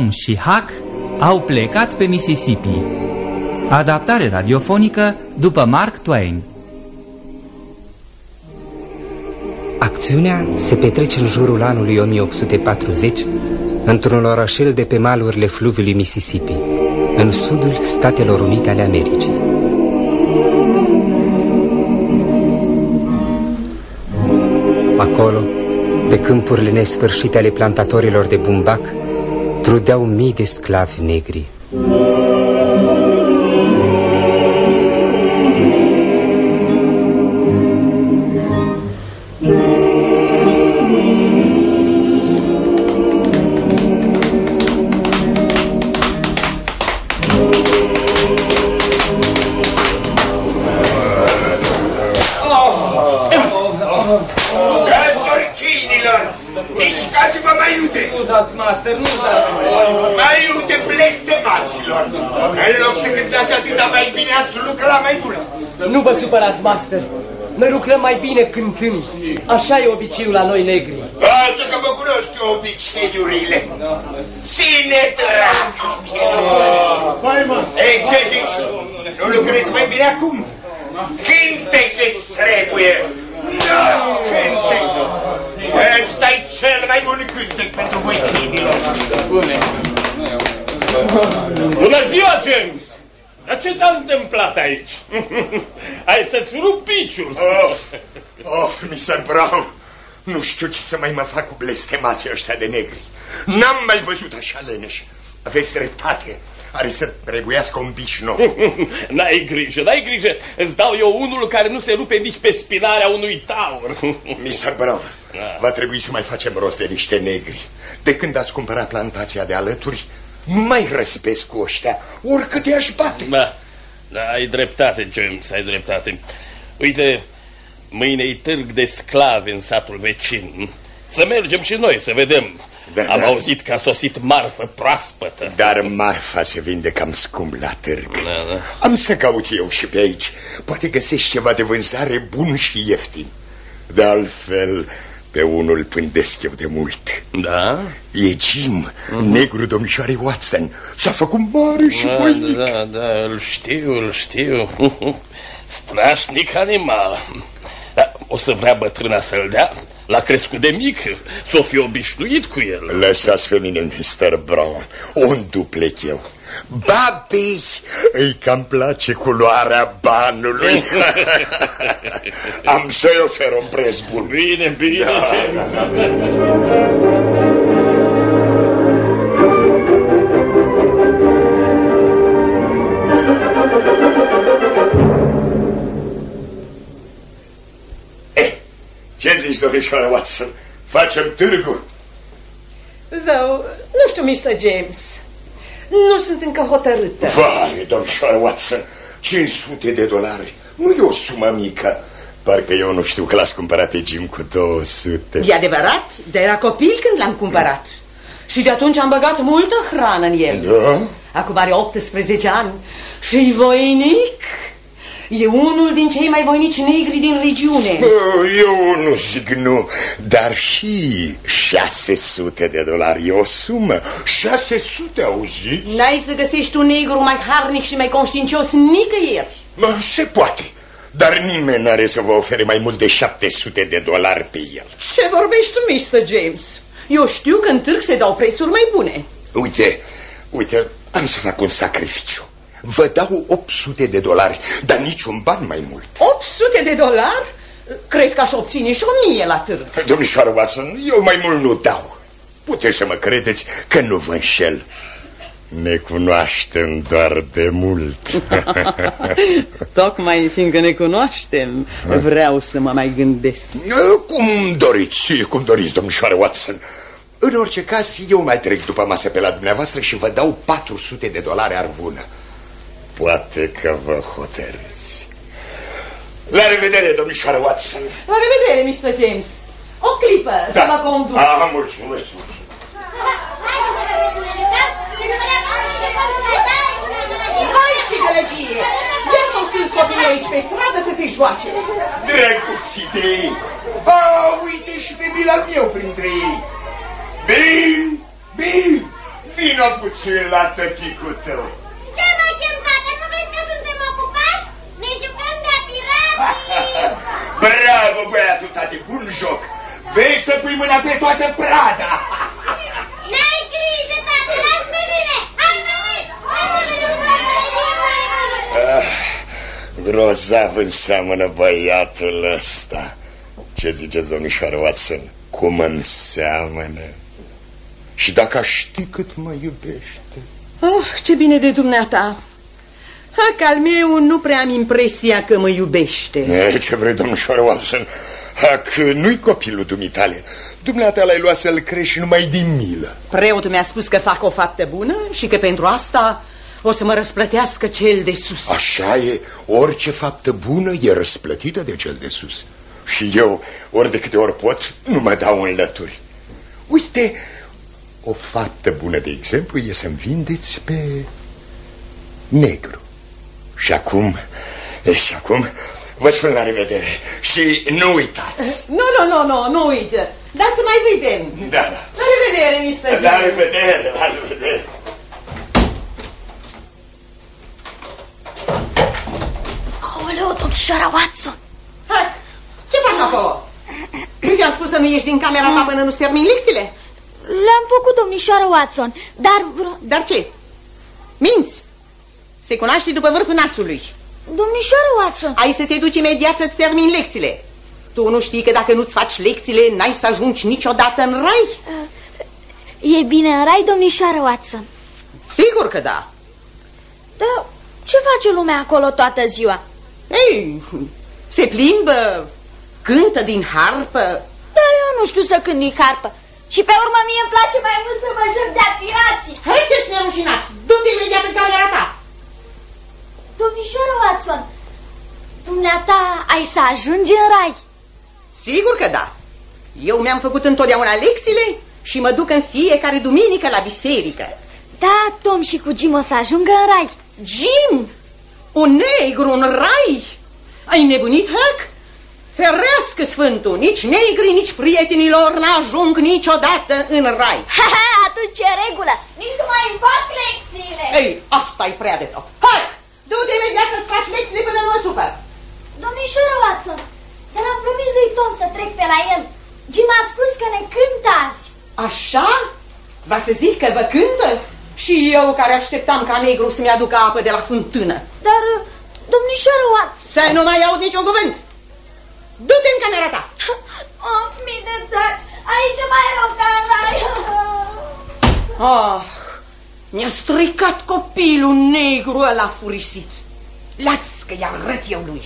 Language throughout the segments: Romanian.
Tom și Huck au plecat pe Mississippi. Adaptare radiofonică după Mark Twain. Acțiunea se petrece în jurul anului 1840 într-un orașel de pe malurile fluviului Mississippi, în sudul Statelor Unite ale Americii. Acolo, pe câmpurile nesfârșite ale plantatorilor de bumbac, trudeau mii de sclavi negri. Supărați, master. Noi lucrăm mai bine cântând. Așa e obiceiul la noi negri. Lasă că vă cunosc eu obiceiurile. Ține dracu! Ei, ce zici? Nu lucrezi mai bine acum? Cântec-ți trebuie! Nu, cântec! ăsta e cel mai bun cântec pentru voi, crimilor. Bună ziua, James! Dar ce s-a întâmplat aici? Ai să-ți rup piciul. Of, of, Mr. Brown, nu știu ce să mai mă fac cu blestemații ăștia de negri. N-am mai văzut așa leneși. Aveți dreptate. Are să trebuiască un biș nou. n-ai grijă, n-ai grijă. Îți dau eu unul care nu se rupe nici pe spinarea unui taur. Mr. Brown, da. va trebui să mai facem rost de niște negri. De când ați cumpărat plantația de alături, nu mai răspesc cu ăștia, oricât i-aș bate. Da, da, ai dreptate, James, ai dreptate. Uite, mâine-i târg de sclavi în satul vecin. Să mergem și noi să vedem da, Am da. auzit că a sosit marfă proaspătă. Dar marfa se vinde cam scump la târg. Da, da. Am să caut eu și pe aici. Poate găsești ceva de vânzare bun și ieftin. De altfel, pe unul pândesc eu de mult. Da? E Jim, uh mhm. -huh. negru domnișoare Watson. S-a făcut mare și da, voinic. Da, da, îl știu, îl știu. Strașnic animal. Da, o să vrea bătrâna să-l dea? L-a crescut de mic, s-o fi obișnuit cu el. Lăsați pe mine, Mr. Brown, un duplec eu. Babiș, îi cam place culoarea banului. Am să-i ofer un preț bun. Bine, bine. Da. Ce zici, domnișoară Watson? Facem târgul? Zău, nu știu, Mr. James. Nu sunt încă hotărâtă. Vai, domnișoară Watson, 500 de dolari. Nu e o sumă mică. Parcă eu nu știu că l-ați cumpărat pe Jim cu 200. E adevărat, de era copil când l-am cumpărat. Și de atunci am băgat multă hrană în el. Da? Acum are 18 ani și voinic E unul din cei mai voinici negri din regiune. Eu nu zic nu, dar și 600 de dolari e o sumă. 600, auzi? N-ai să găsești un negru mai harnic și mai conștiincios nicăieri. Mă, se poate. Dar nimeni n-are să vă ofere mai mult de 700 de dolari pe el. Ce vorbești tu, Mr. James? Eu știu că în târg se dau prețuri mai bune. Uite, uite, am să fac un sacrificiu. Vă dau 800 de dolari, dar niciun ban mai mult. 800 de dolari? Cred că aș obține și o mie la târg. Domnișoară Watson, eu mai mult nu dau. Puteți să mă credeți că nu vă înșel. Ne cunoaștem doar de mult. Tocmai fiindcă ne cunoaștem, vreau să mă mai gândesc. Cum doriți, cum doriți, domnișoară Watson. În orice caz, eu mai trec după masă pe la dumneavoastră și vă dau 400 de dolari arvună. Poate că vă hotărâți. La revedere, domnișoară Watson. La revedere, Mr. James. O clipă da. să mă conduc. Ah, mulțumesc, mulțumesc. Hai, ce gălăgie! Ia să scriți copiii aici pe stradă să se joace. Drăguții de ei. Ah, uite și pe Bill meu printre ei. Bill! Bill! Vino puțin la tăticul tău. Ce mă chem, tată? Nu vezi că suntem ocupați? Ne jucăm de pirații! Bravo, băiatul, tate, bun joc! Vei să pui mâna pe toată prada! N-ai grijă, tată, las pe mine! Hai, venit! Ah, grozav înseamnă băiatul ăsta. Ce ziceți, domnișoară Watson? Cum înseamnă? Și dacă aș ști cât mă iubește... Oh, ce bine de dumneata! Ha, că al meu nu prea am impresia că mă iubește. E, ce vrei, domnișoară Watson? Ha, că nu-i copilul dumitale. Dumneata l-ai luat să-l crești numai din milă. Preotul mi-a spus că fac o faptă bună și că pentru asta o să mă răsplătească cel de sus. Așa e, orice faptă bună e răsplătită de cel de sus. Și eu, ori de câte ori pot, nu mă dau în lături. Uite, o faptă bună, de exemplu, e să-mi vindeți pe negru. Și acum, e, și acum, vă spun la revedere și nu uitați. Nu, nu, nu, nu, nu uite. Dar să mai vedem. Da, da. La revedere, Mr. La Jones. revedere, la revedere. Aoleu, domnișoara Watson! Hai, ce faci acolo? Nu ți-am spus să nu ieși din camera ta până nu-ți termin lecțiile? Le-am făcut, domnișoara Watson, dar vreo... Dar ce? Minți! Se cunoaște după vârful nasului. Domnișoara Watson! Ai să te duci imediat să-ți termin lecțiile. Tu nu știi că dacă nu-ți faci lecțiile, n-ai să ajungi niciodată în rai? E bine în rai, domnișoara Watson. Sigur că da. Dar ce face lumea acolo toată ziua? Ei, se plimbă, cântă din harpă. Da, eu nu știu să cânt din harpă. Și pe urmă mie îmi place mai mult să mă joc de pirații. Hai că ești nerușinat, du-te imediat în camera ta. Domnișoara Watson, dumneata ai să ajungi în rai. Sigur că da. Eu mi-am făcut întotdeauna lecțiile și mă duc în fiecare duminică la biserică. Da, Tom și cu Jim o să ajungă în rai. Jim, un negru în rai? Ai nebunit, Huck? Ferească Sfântul, nici negri, nici prietenilor n-ajung niciodată în rai. Ha, ha, atunci e regulă. Nici nu mai îmi fac lecțiile. Ei, asta e prea de tot. Hai, du-te imediat să-ți faci lecțiile până nu mă supăr. Domnișoara Watson, dar am promis lui Tom să trec pe la el. Jim a spus că ne cântă azi. Așa? Va să zic că vă cântă? Și eu care așteptam ca negru să-mi aducă apă de la fântână. Dar, uh, domnișoara Watson... Să nu mai aud niciun cuvânt. Du-te în camera ta. Oh, mii de dragi, aici mai rău ca în rai. Ah, mi-a stricat copilul negru ăla furisit. Las că-i arăt eu lui.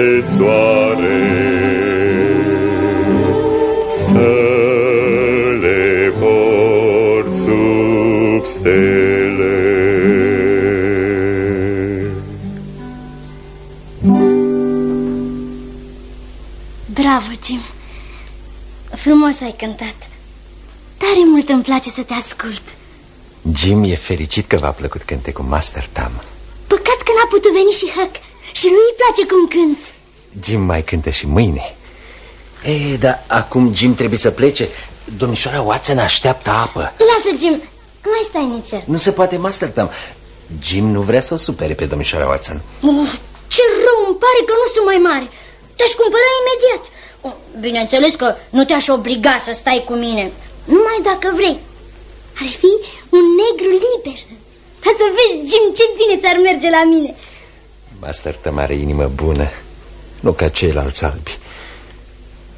Ascuns pe soare, să le port sub stele. Bravo, Jim. Frumos ai cântat. Tare mult îmi place să te ascult. Jim e fericit că v-a plăcut cântecul Master Tam. Păcat că n-a putut veni și Huck. Și lui îi place cum cânti. Jim mai cântă și mâine. E, dar acum Jim trebuie să plece. Domnișoara Watson așteaptă apă. Lasă, Jim. Mai stai nițel. Nu se poate, Master Tam. Jim nu vrea să o supere pe domnișoara Watson. Oh, ce rău, îmi pare că nu sunt mai mare. Te-aș cumpăra imediat. Oh, bineînțeles că nu te-aș obliga să stai cu mine. Numai dacă vrei. Ar fi un negru liber. Ca să vezi, Jim, ce bine ți-ar merge la mine. Master Tam are inimă bună, nu ca ceilalți albi.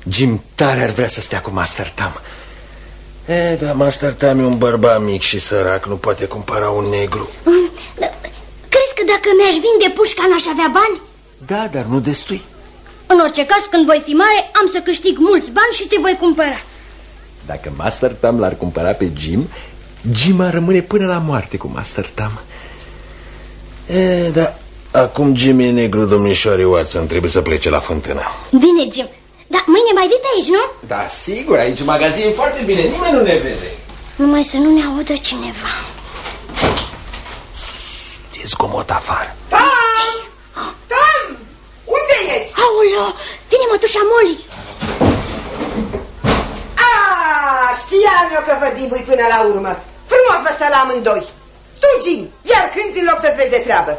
Jim tare ar vrea să stea cu Master Tam. E, dar Master Tam e un bărbat mic și sărac, nu poate cumpăra un negru. Mm, da, Crezi că dacă mi-aș vinde pușca n-aș avea bani? Da, dar nu destui. În orice caz, când voi fi mare, am să câștig mulți bani și te voi cumpăra. Dacă Master Tam l-ar cumpăra pe Jim, Jim ar rămâne până la moarte cu Master Tam. E, da, acum Jim e negru, domnișoare Watson, trebuie să plece la fântână. Bine, Jim. Dar mâine mai vii pe aici, nu? Da, sigur, aici magazin e foarte bine, nimeni nu ne vede. Numai să nu ne audă cineva. E zgomot afară. Tam! Tam! Unde ești? Aoleo, vine mătușa Molly. Ah, știam eu că vă divui până la urmă. Frumos vă stă la amândoi. Tu, Jim, iar când în loc să-ți vezi de treabă.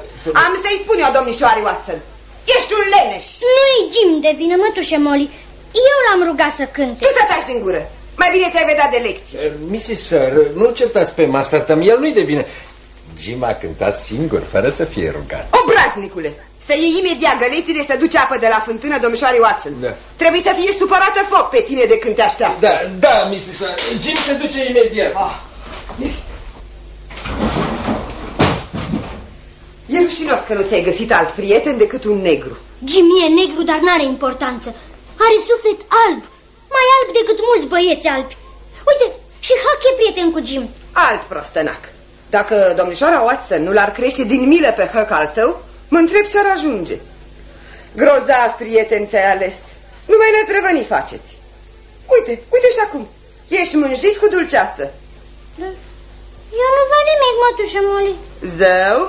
Am să-i spun eu, domnișoare Watson. Ești un leneș. Nu-i Jim de vină, mătușe Molly. Eu l-am rugat să cânte. Tu să taci din gură. Mai bine te-ai vedea de lecții. Eh, Mrs. Sir, nu certați pe Master Tam, el nu-i de vină. Jim a cântat singur, fără să fie rugat. Obraznicule! Să iei imediat gălețile să duci apă de la fântână, domnișoare Watson. Da. Trebuie să fie supărată foc pe tine de când te așteaptă. Da, da, Mrs. Sir, Jim se duce imediat. Ah. E rușinos că nu ți-ai găsit alt prieten decât un negru. Jim e negru, dar n-are importanță. Are suflet alb. Mai alb decât mulți băieți albi. Uite, și Huck e prieten cu Jim. Alt prostănac. Dacă domnișoara Watson nu l-ar crește din milă pe hăc al tău, mă întreb ce-ar ajunge. Grozav, prieten, ți-ai ales. Numai năzdrăvănii faceți. Uite, uite și acum. Ești mânjit cu dulceață. Eu nu văd nimic, mătușă Molly. Zău,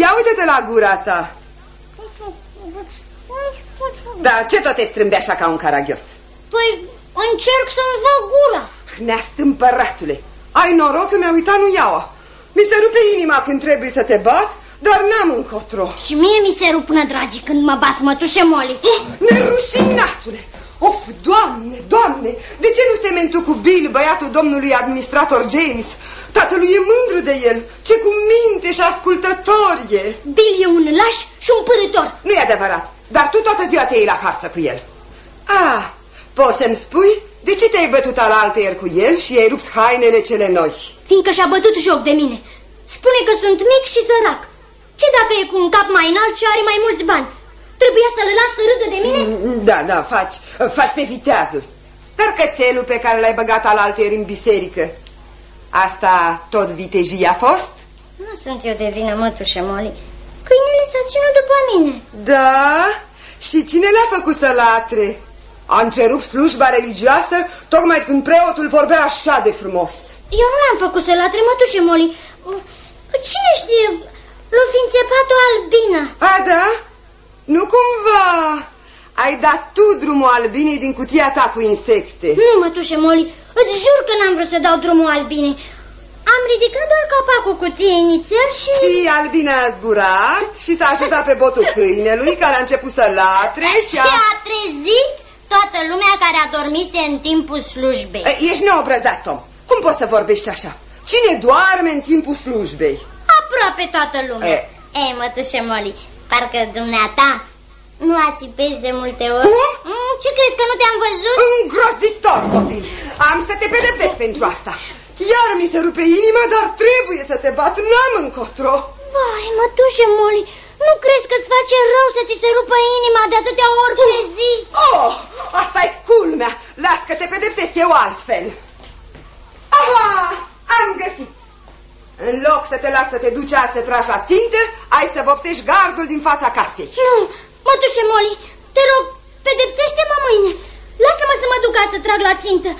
ia uite-te la gura ta. Da, ce tot te strâmbi așa ca un caragios? Păi, încerc să-mi văd gura. Neastâmpăratule, ai noroc că mi-a uitat nu iaua. Mi se rupe inima când trebuie să te bat, dar n-am încotro. Și mie mi se rup până dragii când mă bați, mătușe Molly. Oh, nerușinatule! Of, doamne, doamne, de ce nu semeni tu cu Bill, băiatul domnului administrator James? Tatălui e mândru de el, ce cu minte și ascultător e. Bill e un laș și un părător. Nu e adevărat, dar tu toată ziua te iei la harță cu el. Ah, poți să-mi spui de ce te-ai bătut alaltă ieri cu el și i-ai rupt hainele cele noi? Fiindcă și-a bătut joc de mine. Spune că sunt mic și sărac. Ce dacă e cu un cap mai înalt și are mai mulți bani? Trebuia să-l las să râdă de mine? Da, da, faci, faci pe viteazul. Dar cățelul pe care l-ai băgat alaltă ieri în biserică, asta tot vitejii a fost? Nu sunt eu de vină, mătușă Molly. Câinele s-a ținut după mine. Da? Și cine le-a făcut să latre? A întrerupt slujba religioasă tocmai când preotul vorbea așa de frumos. Eu nu l-am făcut să latre, mătușă Molly. Cine știe, l-o fi înțepat o albină. A, da? Nu cumva ai dat tu drumul albinei din cutia ta cu insecte. Nu, mătușe Molly, îți jur că n-am vrut să dau drumul albinei. Am ridicat doar capacul cutiei inițial și... Și albina a zburat și s-a așezat pe botul câinelui care a început să latre și a... Și a trezit toată lumea care a dormit în timpul slujbei. E, Ești neobrăzat, Tom. Cum poți să vorbești așa? Cine doarme în timpul slujbei? Aproape toată lumea. E. Ei, mătușe Molly, parcă dumneata Nu ațipești de multe ori? Cum? Mm, ce crezi că nu te-am văzut? Îngrozitor, copil! Am să te pedepsesc pentru asta. Iar mi se rupe inima, dar trebuie să te bat, n-am încotro. Vai, mătușe Molly, nu crezi că-ți face rău să ți se rupă inima de atâtea ori pe zi? Oh, asta e culmea. Las că te pedepsesc eu altfel. Aha, am găsit. În loc să te las să te duci azi să tragi la țintă, ai să vopsești gardul din fața casei. Nu, mătușe Molly, te rog, pedepsește-mă mâine. Lasă-mă să mă duc ca să trag la țintă.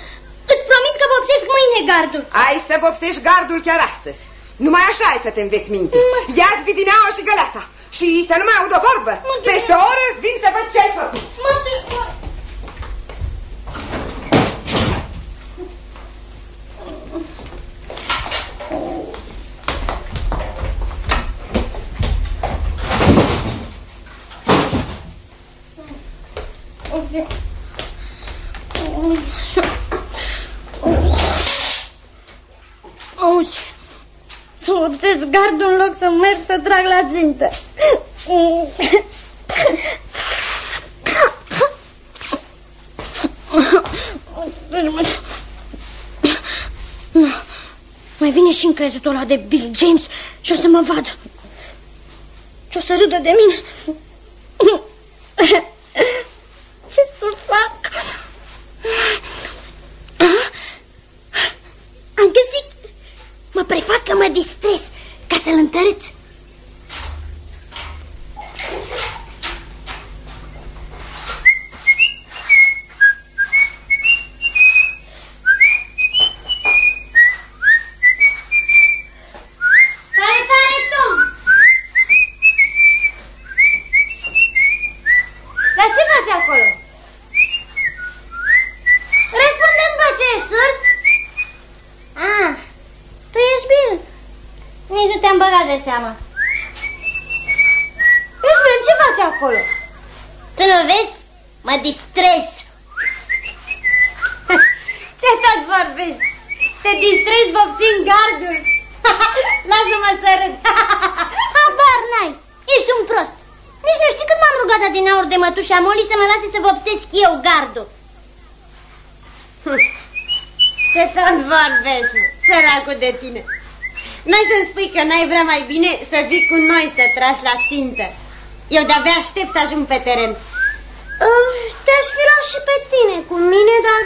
Îți promit că vopsesc mâine gardul. Ai să vopsești gardul chiar astăzi. Numai așa ai să te înveți minte. Ia-ți bidineaua și găleata. Și să nu mai aud o vorbă. Peste o oră vin să văd ce ai făcut. Auzi, să obsesc gardul în loc să merg să trag la țintă. Mai vine și încrezutul ăla de Bill James și o să mă vadă. Și o să râdă de mine. Ce să fac? Am găsit! Mă prefac că mă distres ca să-l întărât. Salutare, Tom! Dar ce faci acolo? Răspunde-mi, bă, ce e surd? Ah, tu ești bine. Nici nu te-am băgat de seamă. Ești bine, ce faci acolo? Tu nu vezi? Mă distrezi. ce tot vorbești? Te distrezi vopsind gardul? Lasă-mă să râd. Habar n-ai. Ești un prost. Nici nu știi cât m-am rugat din aur de mătușa Molly să mă lase să vopsesc eu gardul. Ce tot vorbești, mă, săracul de tine. N-ai să-mi spui că n-ai vrea mai bine să vii cu noi să tragi la țintă. Eu de-abia aștept să ajung pe teren. Te-aș fi luat și pe tine cu mine, dar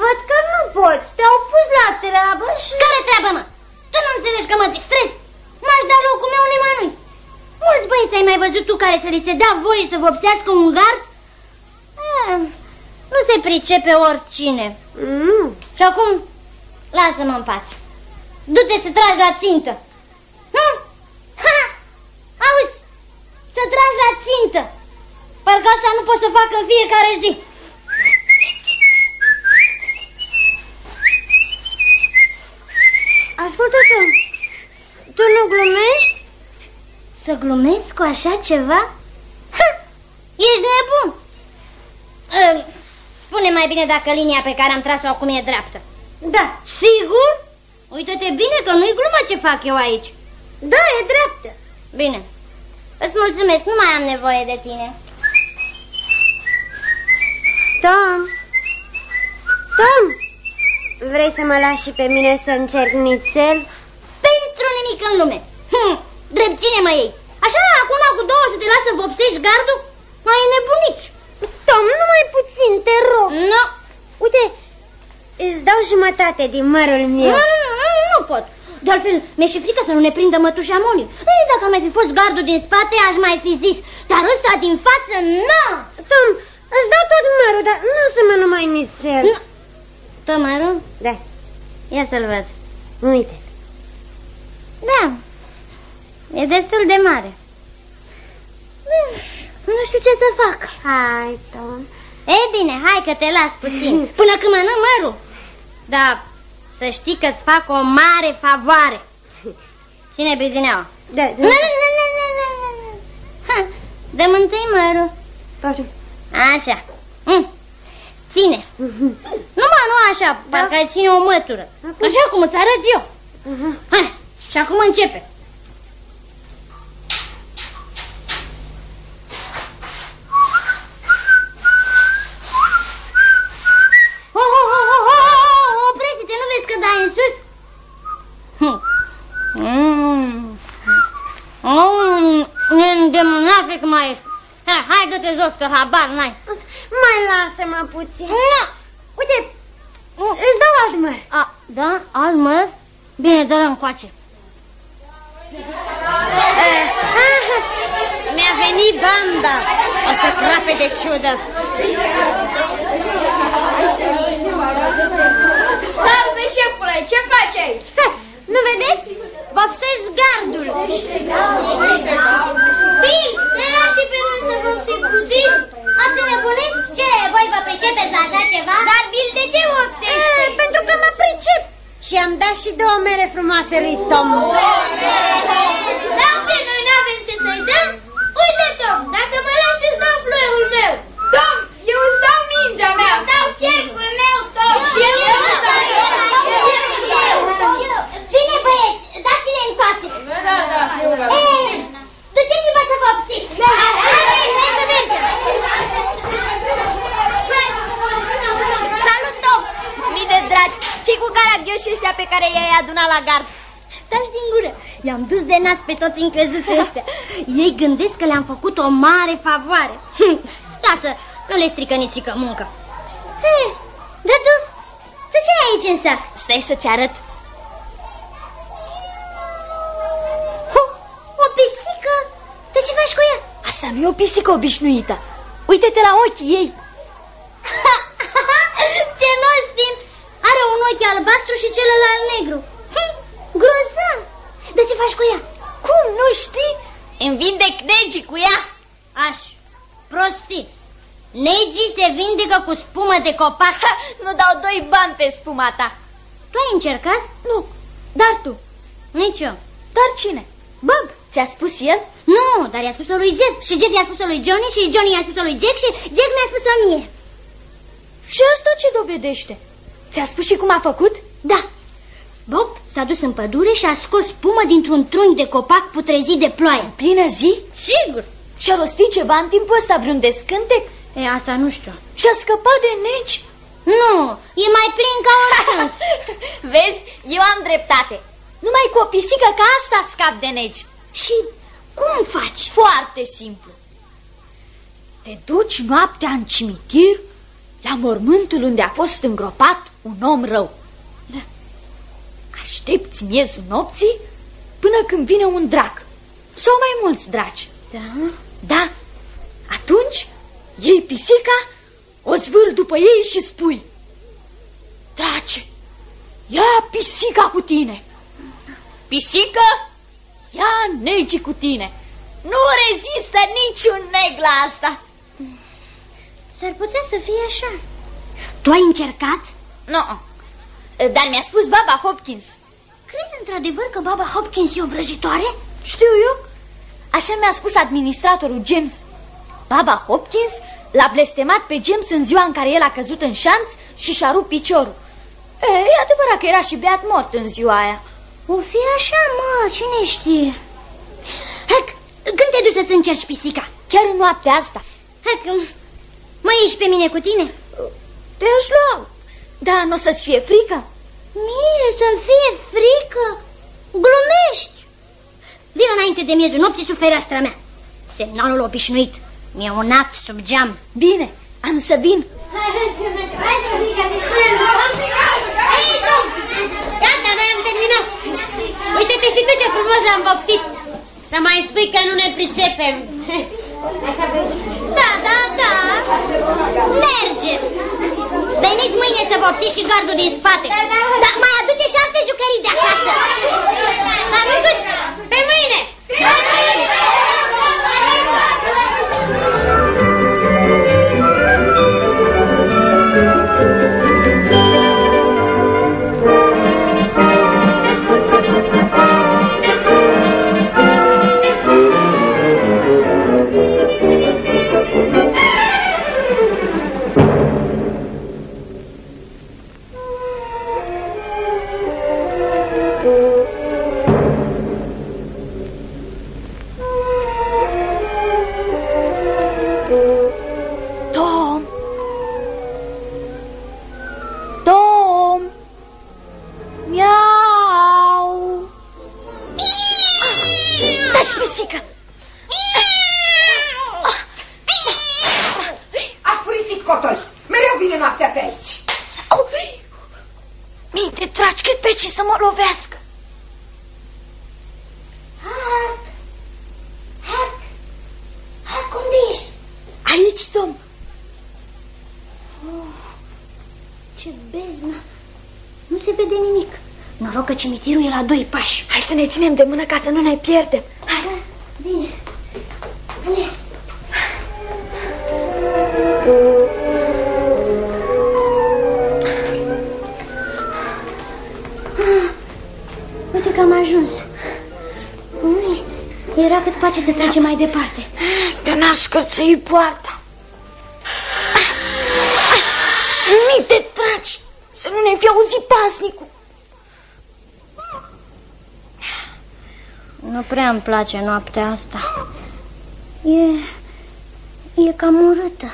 văd că nu poți. Te-au pus la treabă și... Care treabă, mă? Tu nu înțelegi că mă distrez? N-aș da locul meu nimănui. Mulți băieți ai mai văzut tu care să li se dea voie să vopsească un gard? Eh, nu se pricepe oricine. Mm. Și acum, lasă-mă în pace. Du-te să tragi la țintă. Hm? Ha! Auzi, să tragi la țintă. Parcă asta nu pot să fac în fiecare zi. Ascultă-te, tu nu glumești? Să glumesc cu așa ceva? Ha! Ești nebun! Uh, Spune mai bine dacă linia pe care am tras-o acum e dreaptă. Da. Sigur? Uită-te bine că nu-i glumă ce fac eu aici. Da, e dreaptă. Bine. Îți mulțumesc, nu mai am nevoie de tine. Tom! Tom! Vrei să mă lași și pe mine să încerc nițel? Pentru nimic în lume. Hm, drept cine mă iei? Așa acum cu două să te lasă vopsești gardul? Mai e nebunit. Tom, numai puțin, te rog. Nu. Uite, îți dau jumătate din mărul meu. Nu, nu, nu, nu pot. De altfel, mi-e și frică să nu ne prindă mătușa Moli. Ei, dacă mai fi fost gardul din spate, aș mai fi zis. Dar ăsta din față, nu! Tom, îți dau tot mărul, dar nu o să mă numai nițel. Nu. Tot mărul? Da. Ia să-l văd. Uite. Da, e destul de mare. Nu știu ce să fac. Hai, Tom. E bine, hai că te las puțin, până când mănânc mărul. Da, să știi că-ți fac o mare favoare. Ține bizineaua. Da, Nu, nu, nu, nu, nu, nu, nu. Ha, Dă-mi întâi mărul. Așa. Mm. Ține. Numai nu așa, parcă ai ține o mătură. Așa cum îți arăt eu. Hai, și acum începe. Oscar, habar n-ai. Mai lasă-mă puțin. Nu! Uite, îți dau alt măr. A, da? Alt măr? Bine, dă-l încoace. Eh, Mi-a venit banda. O să crape de ciudă. Salve, șefule, ce faci aici? Nu vedeți? Vopsesc gardul. Bine, ne lași și pe noi să vopsim puțin? Atât nebunit? Ce, voi vă pricepeți la așa ceva? Dar Bill de ce vopsește? Eh, pentru că mă pricep. Și am dat și două mere frumoase lui Tom. Dar ce, noi n-avem ce să-i dăm? Uite, Tom, dacă mă lași îți dau fluierul meu. Tom, eu îți dau mingea mea. Îți dau cercul meu, Tom. Și eu îți dau Bine, băieți, dați-le în pace. Da, da, sigur. Ei, duceți-vă să vopsiți. Hai să mergem. Salut, Tom! Mii de dragi, ce cu caragioși ăștia pe care i-ai adunat la gard? Taci din gură. I-am dus de nas pe toți încrezuții ăștia. Ei gândesc că le-am făcut o mare favoare. Hm, Lasă, nu le strică nițică muncă. Hei, dar tu, tu ce ai aici în sac? Stai să-ți arăt. Ho, o pisică? De ce faci cu ea? Asta nu e o pisică obișnuită. Uite-te la ochii ei. ce nostim! Are un ochi albastru și celălalt negru. Hm, grozav! De ce faci cu ea? Cum, nu știi? Îmi vindec negii cu ea. Aș, prostii. Negii se vindecă cu spumă de copac. Ha, nu dau doi bani pe spuma ta. Tu ai încercat? Nu, dar tu. Nici eu. Dar cine? Bug, ți-a spus el? Nu, dar i-a spus-o lui Jack și Jack i-a spus-o lui Johnny și Johnny i-a spus-o lui Jack și Jack mi-a spus-o mie. Și asta ce dovedește? Ți-a spus și cum a făcut? Da. Bob s-a dus în pădure și a scos spumă dintr-un trunchi de copac putrezit de ploaie. Plină zi? Sigur. Și-a rostit ceva în timpul ăsta, vreun descântec? E, asta nu știu. Și-a scăpat de neci? Nu, e mai plin ca oricând. Vezi, eu am dreptate. Numai cu o pisică ca asta scap de neci. și cum faci? Foarte simplu. Te duci noaptea în cimitir la mormântul unde a fost îngropat un om rău. Da. Aștepți miezul nopții până când vine un drac sau mai mulți draci. Da? Da, atunci iei pisica, o zvâl după ei și spui Drace, ia pisica cu tine Pisică, ia negii cu tine Nu rezistă niciun neg la asta S-ar putea să fie așa. Tu ai încercat? Nu, dar mi-a spus baba Hopkins Crezi într-adevăr că baba Hopkins e o vrăjitoare? Știu eu Așa mi-a spus administratorul James Baba Hopkins l-a blestemat pe James în ziua în care el a căzut în șanț și și-a rupt piciorul e, e adevărat că era și beat mort în ziua aia O fi așa, mă, cine știe? Hac, când te duci să-ți încerci pisica? Chiar în noaptea asta Hac, mă ieși pe mine cu tine? Te-aș lua Da, nu o să-ți fie frică? Mie să-mi fie frică? Glumești! Vin înainte de miezul nopții sub fereastra mea. Semnalul obișnuit. E un act sub geam. Bine, am să vin Hei, Tom! Gata, noi am terminat. Uite-te și tu ce frumos am vopsit. Să mai spui că nu ne pricepem. Așa vezi. Da, da, da. Merge. Veniți mâine să vopsiți și gardul din spate. Dar mai aduce și alte jucării de acasă. Saluturi! Pe mâine! scotori. Ținem de mână ca să nu ne pierdem. Hai, da, bine. Bine. Ah, uite că am ajuns. Ui, era cât pace să trecem mai departe. Eu n-aș scărțăi poarta. Nu te tragi, să nu ne fi auzit pasnicul. Nu prea îmi place noaptea asta. E... e cam urâtă.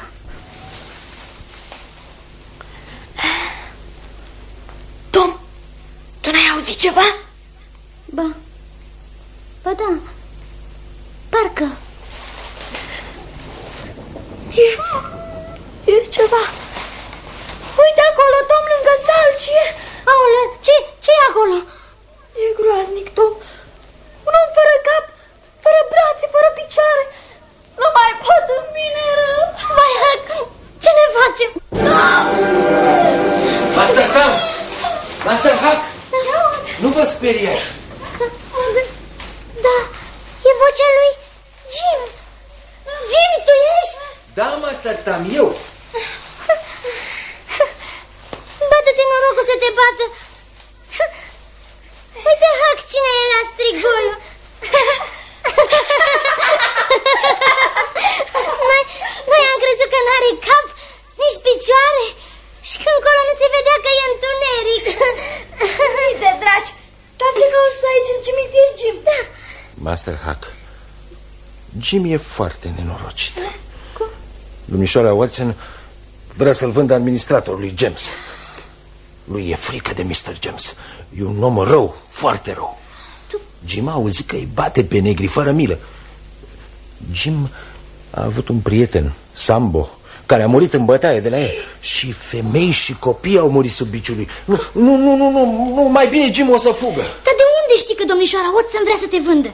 Tom, tu n-ai auzit ceva? Ba, ba da, parcă. E, e ceva. Uite acolo, Tom, lângă salcie. Aolă, ce, ce e acolo? E groaznic, Tom. Un om fără cap, fără brațe, fără picioare. Nu mai pot în mine rău. Vai, ce ne facem? Master Tam! Master Hack! Nu vă speriați! Da, e vocea lui Jim. Jim, tu ești? Da, Master Tam, eu! Bată-te norocul să te bată. Uite, Hac, cine era strigoiul? noi, noi am crezut că n-are cap, nici picioare și când colo nu se vedea că e întuneric. Uite, dragi, dar ce cauți tu aici în cimitir, Jim? Da. Master Hack, Jim e foarte nenorocit. Domnișoara Watson vrea să-l vândă administratorului James. Lui e frică de Mr. James. E un om rău, foarte rău. Jim a auzit că îi bate pe negri fără milă. Jim a avut un prieten, Sambo, care a murit în bătaie de la el. Și femei și copii au murit sub biciul lui. Nu, nu, nu, nu, nu, nu mai bine Jim o să fugă. Dar de unde știi că domnișoara Watson vrea să te vândă?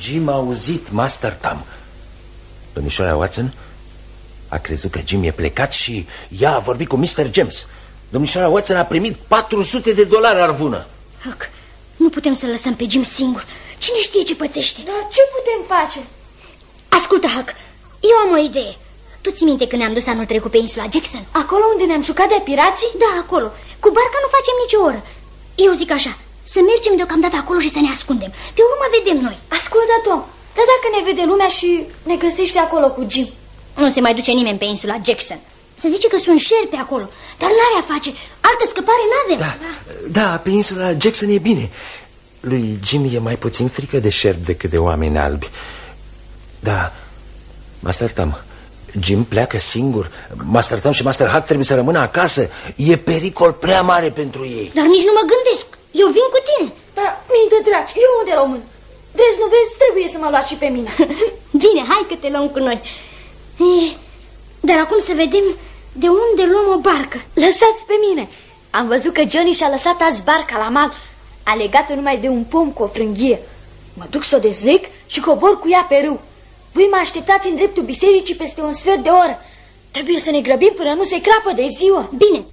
Jim a auzit Master Tam. Domnișoara Watson a crezut că Jim e plecat și ea a vorbit cu Mr. James. Domnișoara Watson a primit 400 de dolari arvună. Huck, nu putem să lăsăm pe Jim singur. Cine știe ce pățește? Dar ce putem face? Ascultă, Huck, eu am o idee. Tu ți minte când ne-am dus anul trecut pe insula Jackson? Acolo unde ne-am jucat de pirații? Da, acolo. Cu barca nu facem nicio oră. Eu zic așa, să mergem deocamdată acolo și să ne ascundem. Pe urmă vedem noi. Ascultă, Tom, dar dacă ne vede lumea și ne găsește acolo cu Jim? Nu se mai duce nimeni pe insula Jackson. Se zice că sunt șerpi acolo, dar n-are a face. Altă scăpare n-avem. Da, da, pe insula Jackson e bine. Lui Jim e mai puțin frică de șerpi decât de oameni albi. Da, Master Tam, Jim pleacă singur. Master Tam și Master Hack trebuie să rămână acasă. E pericol prea mare pentru ei. Dar nici nu mă gândesc. Eu vin cu tine. Dar, minte dragi, eu unde român? Vezi, nu vezi, trebuie să mă luați și pe mine. Bine, hai că te luăm cu noi. E, dar acum să vedem de unde luăm o barcă. Lăsați pe mine. Am văzut că Johnny și-a lăsat azi barca la mal. A legat-o numai de un pom cu o frânghie. Mă duc să o dezleg și cobor cu ea pe râu. Voi mă așteptați în dreptul bisericii peste un sfert de oră. Trebuie să ne grăbim până nu se crapă de ziua. Bine.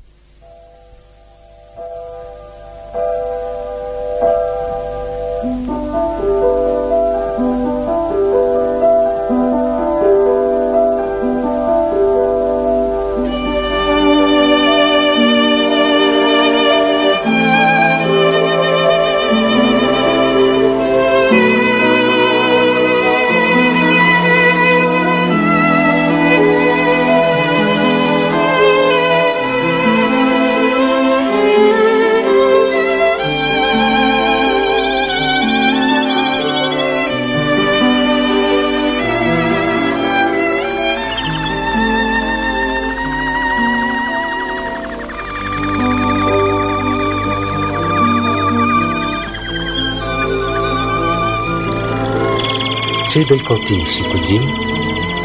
cei doi copii și cu Jim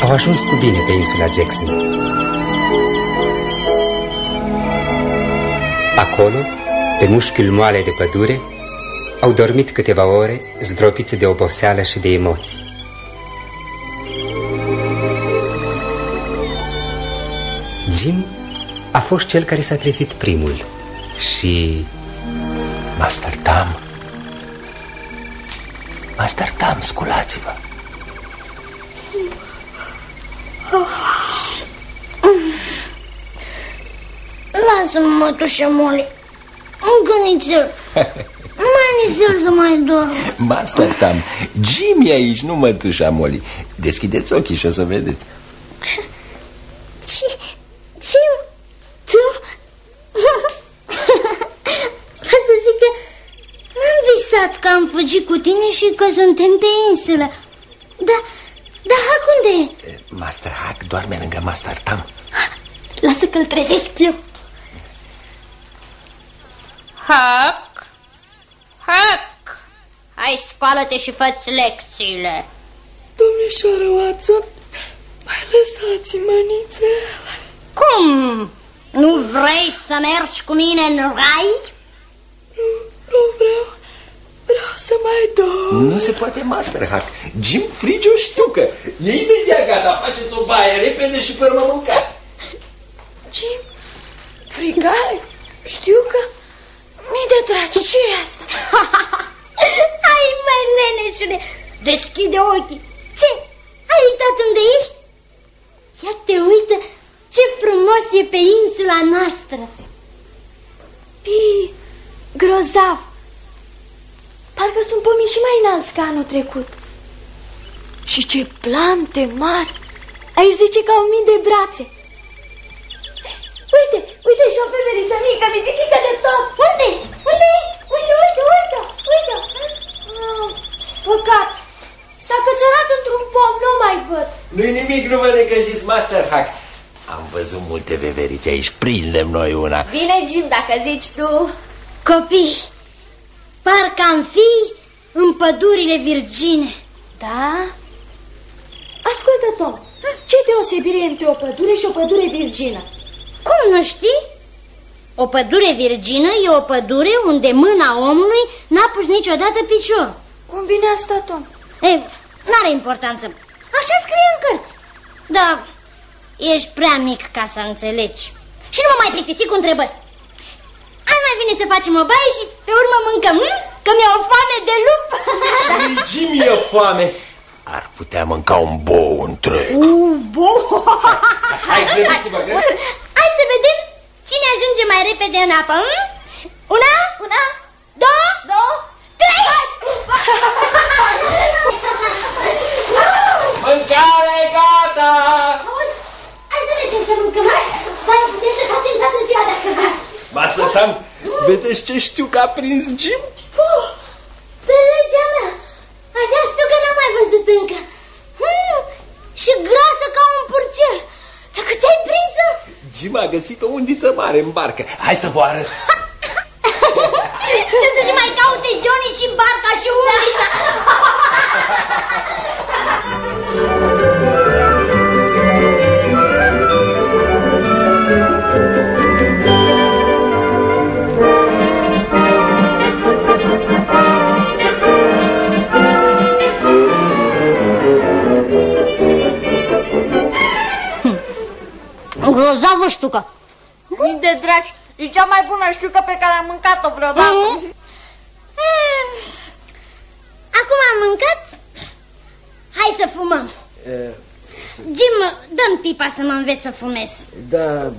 au ajuns cu bine pe insula Jackson. Acolo, pe mușchiul moale de pădure, au dormit câteva ore zdrobiți de oboseală și de emoții. Jim a fost cel care s-a trezit primul și... Master mătușă Molly. Încă nițel. Mai nițel să mai dorm. Master Tam, Jim e aici, nu mătușa Molly. Deschideți ochii și o să vedeți. Ce? Ce? Tu? Vreau să zic că n-am visat că am fugit cu tine și că suntem pe insulă. Da, da, Hac unde e? Master Hack doarme lângă Master Tam. Lasă că-l trezesc eu. Hac! Hac! Hai, scoală-te și fă-ți lecțiile. Domnișoară Watson, mai lăsați-mă nițel. Cum? Nu vrei să mergi cu mine în rai? Nu, nu vreau. Vreau să mai dorm. Nu se poate, Master Hack. Jim frige o știucă. E imediat gata. Faceți o baie repede și pe urmă mâncați. Jim, frigare, știu că mii de dragi, ce e asta? Hai, mai leneșule, deschide ochii. Ce? Ai uitat unde ești? Ia te uită ce frumos e pe insula noastră. Pi, grozav. Parcă sunt pomii și mai înalți ca anul trecut. Și ce plante mari! Ai zice că au mii de brațe. Uite, uite și o feveriță mică, mititică de tot. Unde? Unde? Uite, uite, uite, uite. Oh, păcat. S-a cățărat într-un pom, nu mai văd. Nu-i nimic, nu vă necăjiți, Master Hack. Am văzut multe veverițe aici, prindem noi una. Bine, Jim, dacă zici tu. Copii, parcă am fi în pădurile virgine. Da? Ascultă, Tom, ce deosebire între o pădure și o pădure virgină? Cum nu știi? O pădure virgină e o pădure unde mâna omului n-a pus niciodată picior. Cum vine asta, Tom? E, n-are importanță. Așa scrie în cărți. Da, ești prea mic ca să înțelegi. Și nu mă mai plictisi cu întrebări. Hai mai bine să facem o baie și pe urmă mâncăm, hm? că mi-e o foame de lup. Lui Jim e foame. Ar putea mânca un bou întreg. Uh, bo. Hai, grăbiți-vă, grăbiți Hai să vedem cine ajunge mai repede în apă, hm? Una, Una, două, două, trei! Mâncare gata! Auzi, hai să mergem să mâncăm, hai! Hai, putem să facem toată ziua dacă vreau. Master Tam, vedeți ce știu că a prins Jim? Puh, pe legea mea, așa știu că n-am mai văzut încă. Hmm, și grasă ca un purcel. Dacă ți-ai prins-o? Jim a găsit o undiță mare în barcă. Hai să vă arăt. Ce să-și mai caute Johnny și barca și undița? Grozavă ștucă. Mii de dragi, e cea mai bună știucă pe care am mâncat-o vreodată. Mm. Eh, Acum am mâncat, hai să fumăm. Jim, dăm pipa să mă înveți să fumez. Da,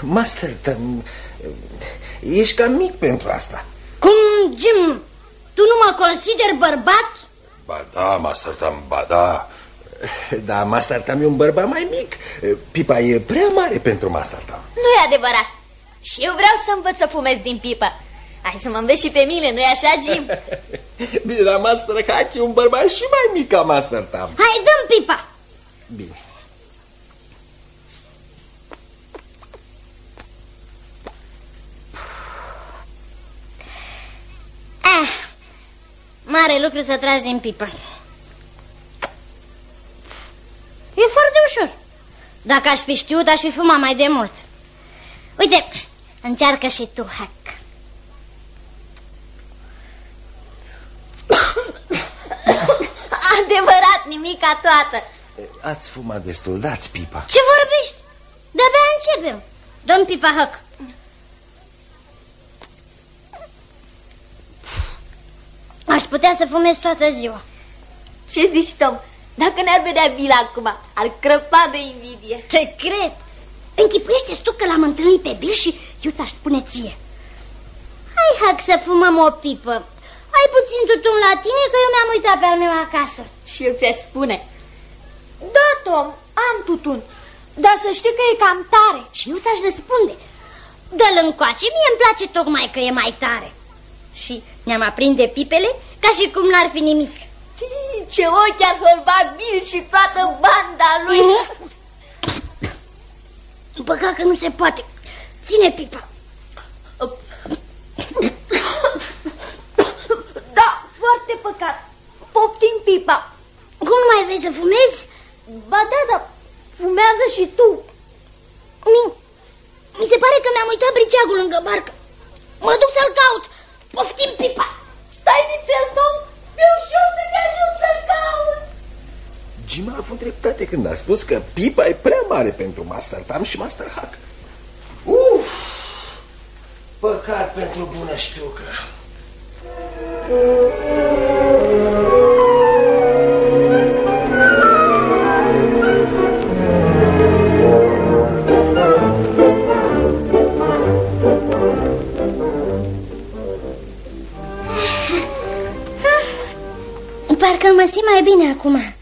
Master Tam, ești cam mic pentru asta. Cum, Jim, tu nu mă consideri bărbat? Ba da, Master Tam, ba da. Da, Master Tam e un bărbat mai mic. Pipa e prea mare pentru Master Tam. Nu e adevărat. Și eu vreau să învăț să fumez din pipă. Hai să mă înveți și pe mine, nu-i așa, Jim? Bine, dar Master Hack e un bărbat și mai mic ca Master Tam. Hai, dăm pipa. Bine. Ah, mare lucru să tragi din pipă. E foarte ușor. Dacă aș fi știut, aș fi fumat mai de mult. Uite, Încearcă și tu, Huck. Adevărat, nimica toată. Ați fumat destul, dați pipa. Ce vorbești? De-abia începem. Domn Pipa Huck. Aș putea să fumez toată ziua. Ce zici, Tom? Dacă ne-ar vedea Bill acum, ar crăpa de invidie. Ce cred? Închipuiește tu că l-am întâlnit pe Bill și eu ți-aș spune ție. Hai, Huck, să fumăm o pipă. Ai puțin tutun la tine, că eu mi-am uitat pe al meu acasă. Și eu ți-aș spune. Da, Tom, am tutun, dar să știi că e cam tare. Și eu ți-aș răspunde. Dă-l încoace, mie îmi place tocmai că e mai tare. Și ne-am aprinde pipele ca și cum n-ar fi nimic. Ce ochi ar hărba Bill și toată banda lui. Păcat că nu se poate. Ține pipa. Da, foarte păcat. Poftim pipa. Cum nu mai vrei să fumezi? Ba da, da, fumează și tu. Mi, mi se pare că mi-am uitat briceagul lângă barcă. Mă duc să-l caut. Poftim pipa. Stai nițel, Tom. Eu și eu să te ajut să-l caut. Jim a avut dreptate când a spus că pipa e prea mare pentru Master Tam și Master Huck. Uf! Păcat pentru bună știucă. Parcă mă simt mai bine acum.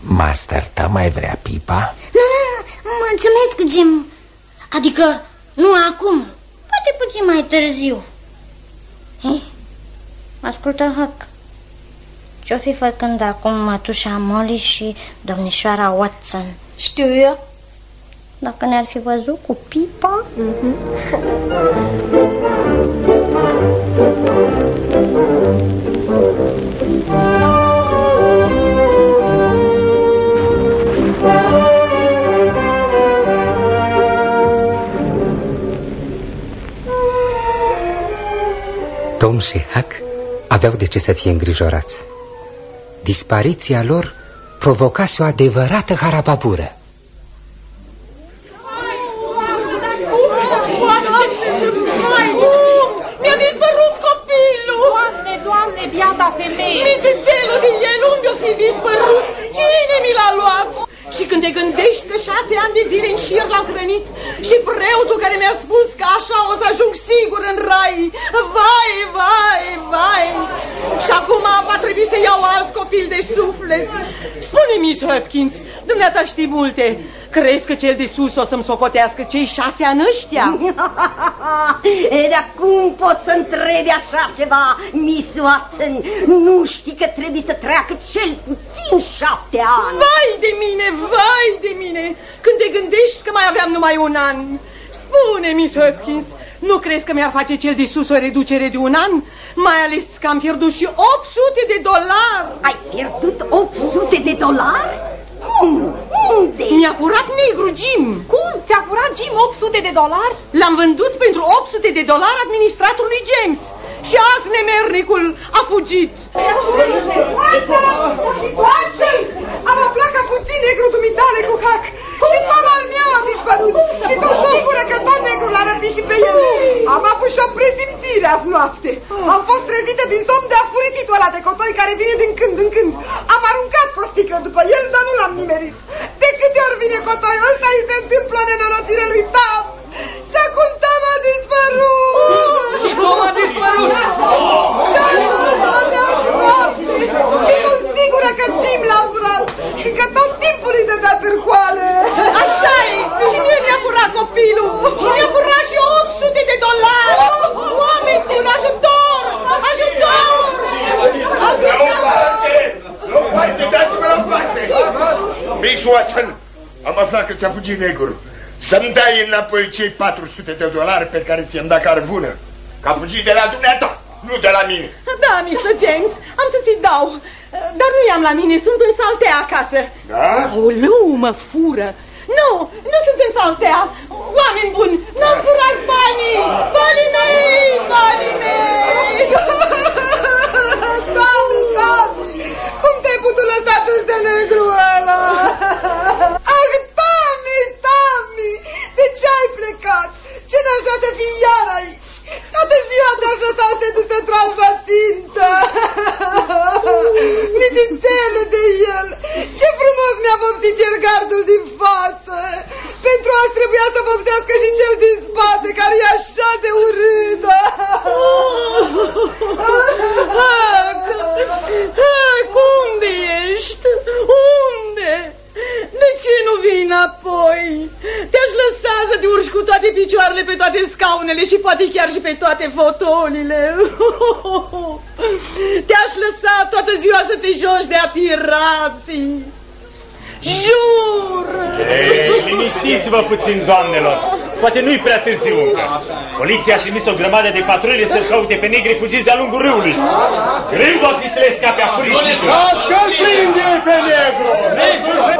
Master Tam mai vrea pipa? Nu, nu, mulțumesc, Jim. Adică, nu acum. Poate puțin mai târziu. Hei, ascultă, Huck. Ce-o fi făcând acum mătușa Molly și domnișoara Watson? Știu eu. Dacă ne-ar fi văzut cu pipa... Mm -hmm. Și Huck aveau de ce să fie îngrijorați. Dispariția lor provocase o adevărată harababură. Mi-a dispărut copilul! Doamne, doamne, biata femeie! Mitetelul de el, unde o fi dispărut? Cine mi l-a luat? Și când te gândești că șase ani de zile în șir l-am hrănit și preotul care mi-a spus că așa o să ajung sigur în rai, vai, vai, vai! Și acum va trebui să iau alt copil de suflet. Spune, Miss Hopkins, dumneata știi multe. Crezi că cel de sus o să-mi socotească cei șase ani ăștia? e, dar cum pot să întrebi așa ceva, Miss Watson? Nu știi că trebuie să treacă cel puțin șapte ani? Vai de mine, vai de mine! Când te gândești că mai aveam numai un an. Spune, Miss Hopkins, nu crezi că mi-ar face cel de sus o reducere de un an? Mai ales că am pierdut și 800 de dolari. Ai pierdut 800 de dolari? Cum? Unde? Mi-a furat negru Jim. Cum? Ți-a furat Jim 800 de dolari? L-am vândut pentru 800 de dolari administratorului James. Și azi nemernicul a fugit. Am aflat că puțin negru dumitale cu hac. Și tot al meu a dispărut. Și tot sigură că tot negru l-a răpit și pe el. Am avut și o presimțire azi noapte. Am fost trezită din somn de afurititul ăla de cotoi care vine din când în când. Am aruncat o sticlă după el, dar nu l-am nimerit. De câte ori vine cotoiul ăsta, îi se întâmplă nenorocire lui Tam. Și acum Tam a dispărut. Și cum a dispărut? Da, da, da, noapte. Și sunt sigură că Jim l-a furat, fiindcă tot timpul îi dădea târcoale. așa e, și mie mi-a furat copilul. Și mi-a furat și 800 de dolari. Oameni buni, ajutor! Ajutor! Nu parte, dați-mă la parte! Miss Watson, am aflat că ți-a fugit negru. Să-mi dai înapoi cei 400 de dolari pe care ți-am dat carvună. Că a fugit de la dumneata, nu de la mine. Da, Mr. James, am să ți dau. Dar nu i-am la mine, sunt în saltea acasă. Da? Aoleu, mă fură. Nu, nu sunt în saltea. Oameni buni, n-am furat banii. Banii mei, banii mei. Tami, Tami, cum te-ai putut lăsa tu de negru ăla? Ah, Tami, Tami, de ce ai plecat? Ce n-aș vrea să fii iar aici? Toată ziua te-aș lăsa să te duci să tragi la scaunele și poate chiar și pe toate fotolile. Te-aș lăsa toată ziua să te joci de-a pirații. Jur! Ei, liniștiți-vă puțin, doamnelor. Poate nu-i prea târziu încă. Poliția a trimis o grămadă de patrule să caute pe negri fugiți de-a lungul râului. Greu va fi să le scape a furiștii. Să-l prinde pe negru! Între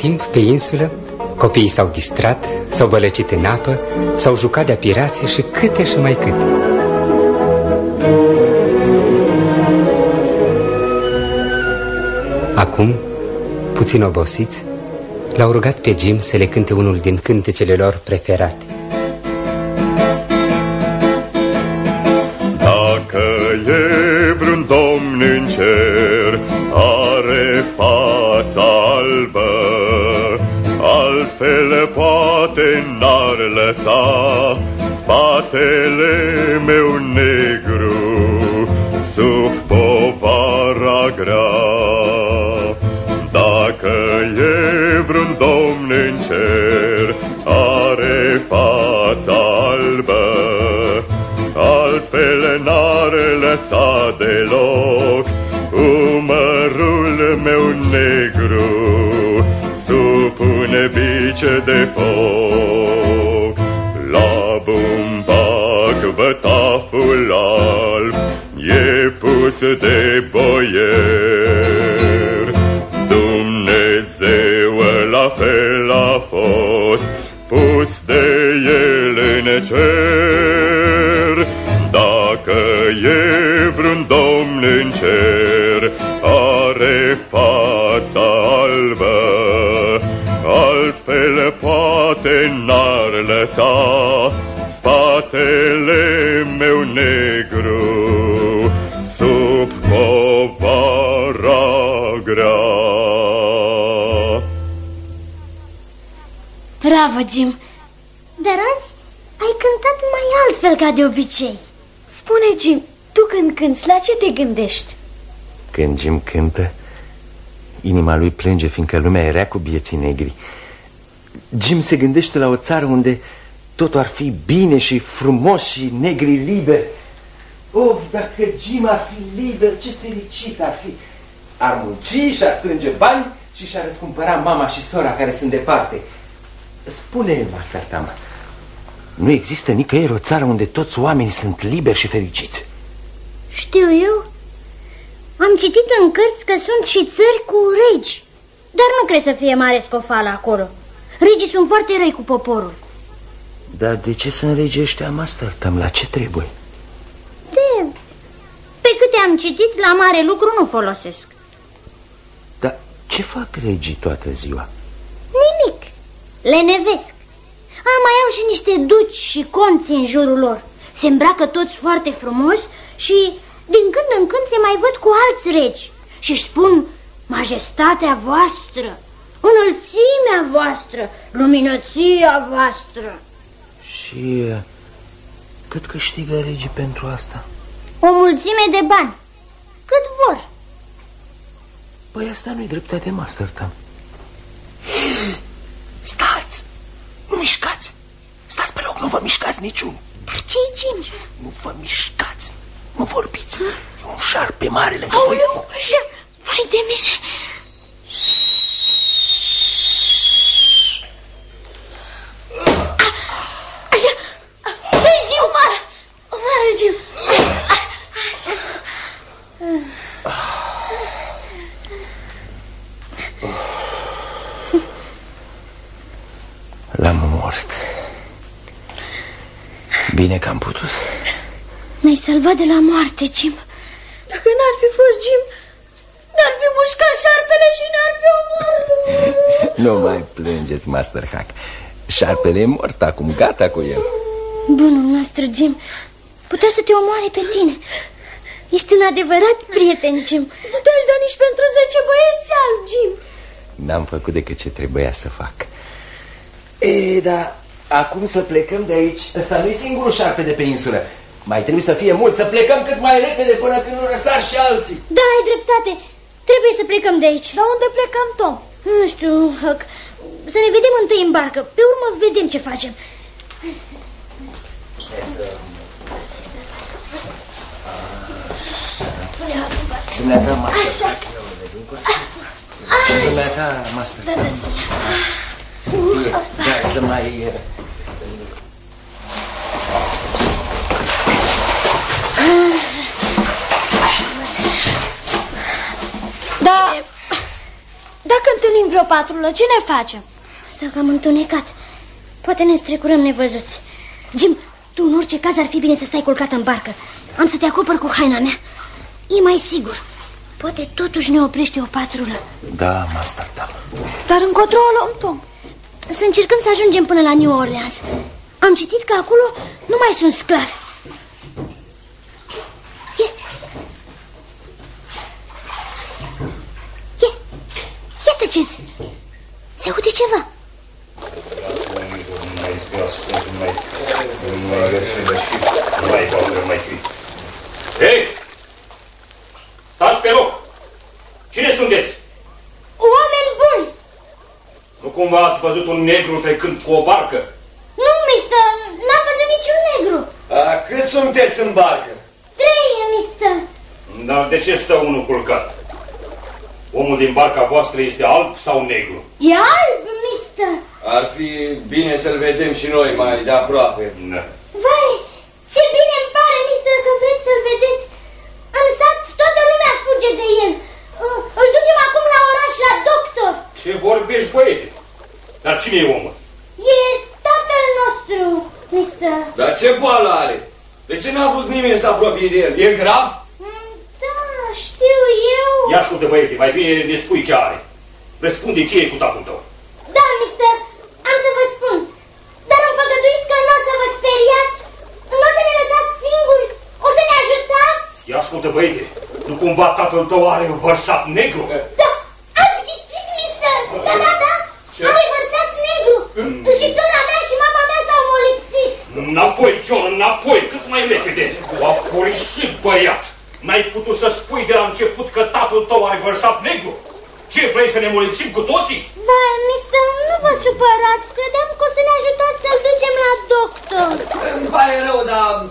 timp, pe insulă, copiii s-au distrat, s-au bălăcit în apă, s-au jucat de-a pirație și câte și mai câte. Acum, puțin obosiți, l-au rugat pe Jim să le cânte unul din cântecele lor preferate. E vreun domn în cer, are fața albă, altfel poate n-ar lăsa spatele meu negru sub povara grea. Lăsa deloc umărul meu negru sub un bice de foc. La bumbac vătaful alb e pus de boier. Dumnezeu la fel a fost pus de el în cer. Dacă e vreun domn în cer, are fața albă, altfel poate n-ar lăsa spatele meu negru sub povara grea. Bravo, Jim! Dar azi ai cântat mai altfel ca de obicei. Spune, Jim, tu când cânti, la ce te gândești? Când Jim cântă, inima lui plânge fiindcă lumea era cu bieții negri. Jim se gândește la o țară unde totul ar fi bine și frumos și negri liberi. Of, dacă Jim ar fi liber, ce fericit ar fi! Ar munci și ar strânge bani și și-ar răscumpăra mama și sora care sunt departe. Spune, Master Tama, nu există nicăieri o țară unde toți oamenii sunt liberi și fericiți? Știu eu. Am citit în cărți că sunt și țări cu regi. Dar nu cred să fie mare scofală acolo. Regii sunt foarte răi cu poporul. Dar de ce sunt regii ăștia, Master Tam? La ce trebuie? De... Pe câte am citit, la mare lucru nu folosesc. Dar ce fac regii toată ziua? Nimic. Le nevesc. A, mai au și niște duci și conți în jurul lor. Se îmbracă toți foarte frumos și din când în când se mai văd cu alți regi și își spun majestatea voastră, înălțimea voastră, luminăția voastră. Și uh, cât câștigă regii pentru asta? O mulțime de bani. Cât vor. Păi asta nu-i dreptate, Master Tam. Stați! Nu mișcați! Stați pe loc, nu vă mișcați niciun. Dar ce-i Jim? Nu vă mișcați, nu vorbiți. E un șarpe mare lângă Aoleu, voi. așa, vai de mine. Așa, dă-i Jim, omoară, omoară Jim. Așa. L-am omorât. Bine că am putut. Ne-ai salvat de la moarte, Jim. Dacă n-ar fi fost Jim, n-ar fi mușcat șarpele și n-ar fi omorât. Nu mai plângeți, Master Hack. Șarpele e mort acum, gata cu el. Bunul nostru, Jim, putea să te omoare pe tine. Ești un adevărat prieten, Jim. Nu te-aș da nici pentru 10 băieți albi, Jim. N-am făcut decât ce trebuia să fac. E, da, acum să plecăm de aici. Ăsta nu e singurul șarpe de pe insulă. Mai trebuie să fie mult, să plecăm cât mai repede până când nu răsar și alții. Da, ai dreptate. Trebuie să plecăm de aici. La unde plecăm, Tom? Nu știu, Huck. Să ne vedem întâi în barcă. Pe urmă vedem ce facem. Dumneata, Master Așa. Hack. Și dumneata, Master Da, da, Tam. Să fie, da, să mai... uh, Da, dacă întâlnim vreo patrulă, ce ne facem? S-a cam întunecat. Poate ne strecurăm nevăzuți. Jim, tu în orice caz ar fi bine să stai culcat în barcă. Am să te acopăr cu haina mea. E mai sigur. Poate totuși ne oprește o patrulă. Da, Master Tam. Dar încotro o luăm, Tom. Să încercăm să ajungem până la New Orleans. Am citit că acolo nu mai sunt sclavi. Ie. Ie. Ia tăceți. Se aude ceva. Hei! Stați pe loc! Cine sunteți? Oameni buni! Nu cumva ați văzut un negru trecând cu o barcă? Nu, mister, n-am văzut niciun negru. A, cât sunteți în barcă? Trei, mister. Dar de ce stă unul culcat? Omul din barca voastră este alb sau negru? E alb, mister. Ar fi bine să-l vedem și noi mai de aproape. Da. Vai, ce bine îmi pare, mister, că vreți să-l vedeți. În sat toată lumea fuge de el. Uh, Îl ducem acum la oraș, la doctor. Ce vorbești, băiete? Dar cine e omul? E tatăl nostru, mister. Dar ce boală are? De ce n-a vrut nimeni să apropie de el? E grav? Da, știu eu. Ia ascultă, băiete, mai bine ne spui ce are. Răspunde ce e cu tatăl tău. Da, mister, am să vă spun. Dar îmi făgăduiți că nu o să vă speriați. Nu o să ne lăsați singuri. O să ne ajutați. Ia ascultă, băiete, nu cumva tatăl tău are un vărsat negru? Da, ați ghițit, mister. Da, da, da. Am revărsat negru. Și sora mea și mama mea s-au molipsit. Înapoi, John, înapoi, cât mai repede. A furisit băiat. N-ai putut să spui de la început că tatăl tău are vărsat negru? Ce, vrei să ne molipsim cu toții? Vai, mister, nu vă supărați. Credeam că o să ne ajutați să-l ducem la doctor. Îmi pare rău, dar uh,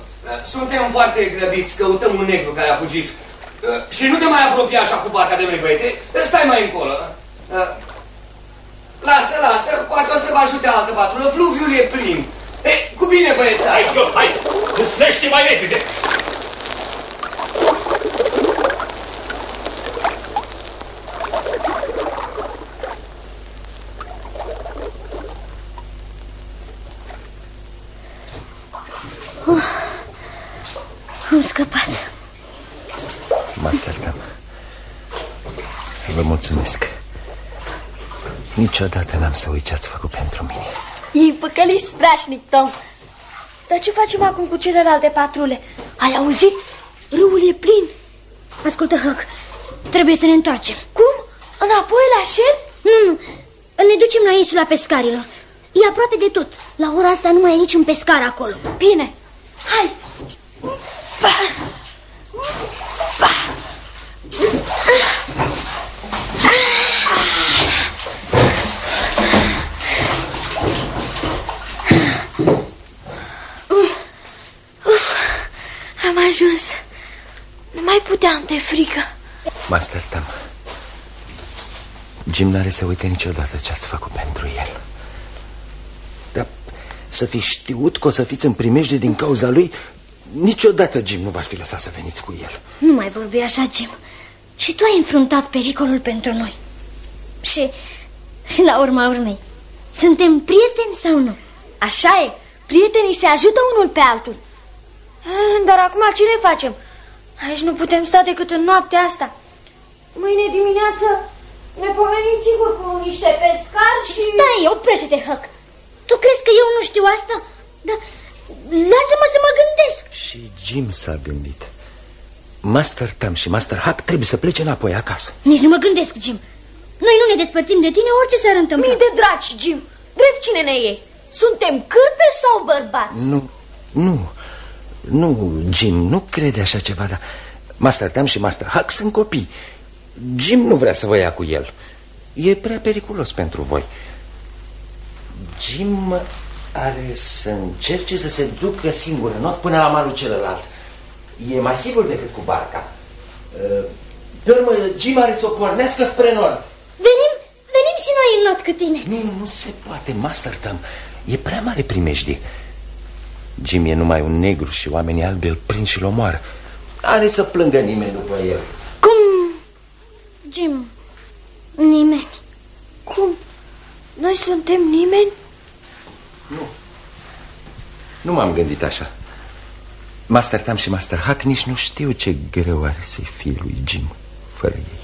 suntem foarte grăbiți. Căutăm un negru care a fugit. Uh, Și nu te mai apropia așa cu barca de noi, băiete. Stai mai încolo. Uh, Lasă, lasă, poate o să vă ajute altă patrulă. Fluviul e plin. E, cu bine, băiețași. Hai, John, hai, îslește mai repede. Am scăpat. Master Tam. Vă mulțumesc. Niciodată n-am să uit ce ați făcut pentru mine. E păcălit strașnic, Tom. Dar ce facem acum cu celelalte patrule? Ai auzit? Râul e plin. Ascultă, Huck, trebuie să ne întoarcem. Cum? Înapoi la șer? Nu, nu, ne ducem la insula pescarilor. E aproape de tot. La ora asta nu mai e niciun pescar acolo. Bine, hai! Uf, am ajuns. Nu mai puteam de frică. Master Tam, Jim n-are să uite niciodată ce ați făcut pentru el. Dar să fi știut că o să fiți în primejde din cauza lui, niciodată Jim nu v-ar fi lăsat să veniți cu el. Nu mai vorbi așa, Jim. Și tu ai înfruntat pericolul pentru noi. Și, și la urma urmei, suntem prieteni sau nu? Așa e, prietenii se ajută unul pe altul. Eh, Dar acum ce ne facem? Aici nu putem sta decât în noaptea asta. Mâine dimineață ne pomenim sigur cu niște pescari și... Stai, oprește-te, Huck. Tu crezi că eu nu știu asta? Dar lasă-mă să mă gândesc. Și Jim s-a gândit. Master Tam și Master Huck trebuie să plece înapoi acasă. Nici nu mă gândesc, Jim. Noi nu ne despărțim de tine orice s-ar întâmpla. Mii de dragi, Jim. Drept cine ne e? Suntem cârpe sau bărbați? Nu, nu, nu, Jim, nu crede așa ceva, dar Master Tam și Master Huck sunt copii. Jim nu vrea să vă ia cu el. E prea periculos pentru voi. Jim are să încerce să se ducă singur în not până la malul celălalt. E mai sigur decât cu barca. Pe urmă, Jim are să o pornească spre nord. Venim, venim și noi în not cu tine. Nu, nu se poate, Master Tam. E prea mare primejdie. Jim e numai un negru și oamenii albi îl prind și-l omoară. Are să plângă nimeni după el. Cum? Jim, nimeni. Cum? Noi suntem nimeni? Nu m-am gândit așa. Master Tam și Master Huck nici nu știu ce greu are să-i fie lui Jim fără ei.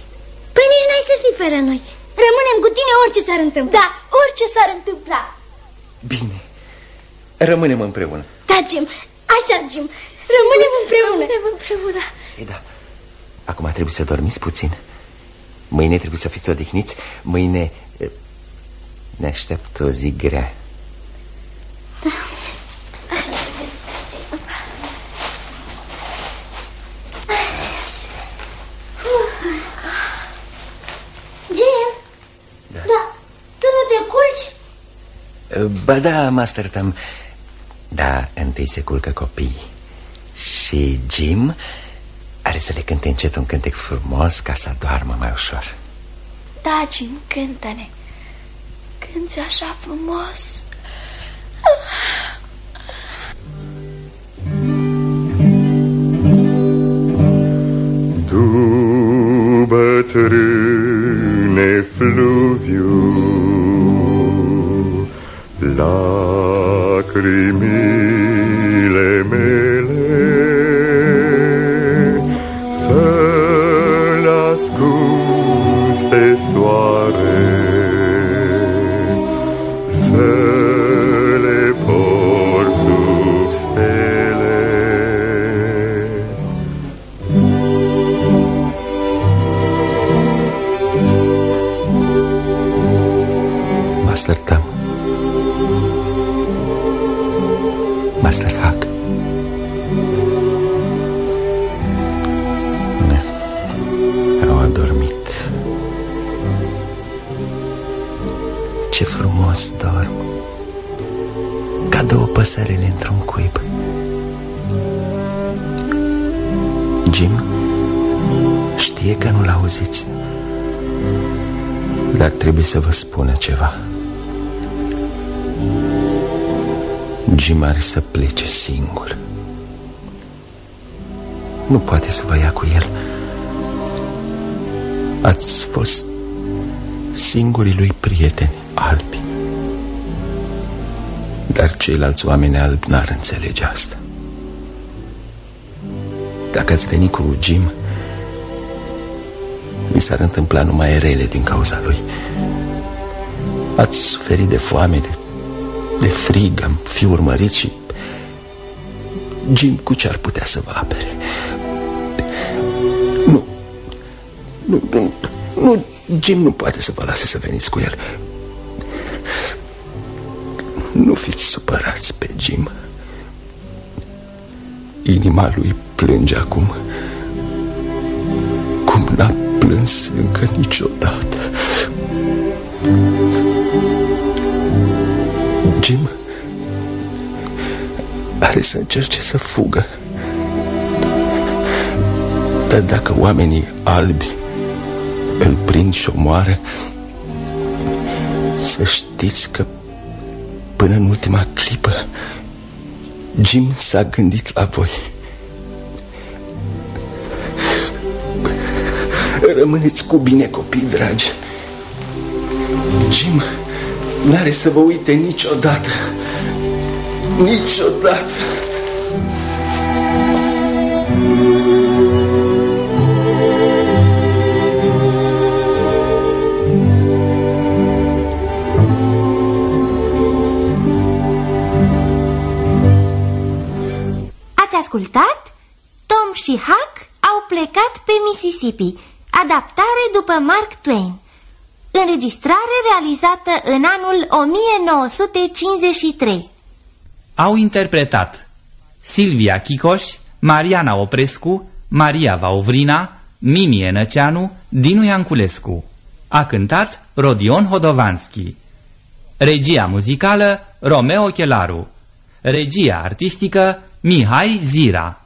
Păi nici n-ai să fii fără noi. Rămânem cu tine orice s-ar întâmpla. Da, orice s-ar întâmpla. Bine, rămânem împreună. Da, Jim, așa, Jim. Rămânem împreună. Rămânem împreună. Ei da, acum trebuie să dormiți puțin. Mâine trebuie să fiți odihniți. Mâine eh, ne așteaptă o zi grea. Jim, da. da, tu nu te culci? Eh, Ba da, Master Tam, da, întâi se culcă copiii. Și Jim are să le cânte încet un cântec frumos ca să doarmă mai ușor. Da, Jim, cântă-ne. Cânți așa frumos. Tu bătrâne fluviu soare trebuie să vă spună ceva. Jim are să plece singur. Nu poate să vă ia cu el. Ați fost singurii lui prieteni albi. Dar ceilalți oameni albi n-ar înțelege asta. Dacă ați venit cu Jim Mi s-ar întâmpla numai rele din cauza lui. Ați suferit de foame, de de frig, am fi urmărit și Jim cu ce ar putea să vă apere? Nu, nu, nu, nu, Jim nu poate să vă lase să veniți cu el. Nu fiți supărați pe Jim. Inima lui plânge acum Cum n-a plâns încă niciodată. Jim are să încerce să fugă. Dar dacă oamenii albi îl prind și omoară Să știți că până în ultima clipă Jim s-a gândit la voi Rămâneți cu bine, copii dragi. Jim n-are să vă uite niciodată. Niciodată. Ați ascultat? Tom și Huck au plecat pe Mississippi Adaptare după Mark Twain Înregistrare realizată în anul 1953 Au interpretat Silvia Chicoș, Mariana Oprescu, Maria Vauvrina, Mimi Enăceanu, Dinu Ianculescu. A cântat Rodion Hodovanski. Regia muzicală Romeo Chelaru. Regia artistică Mihai Zira.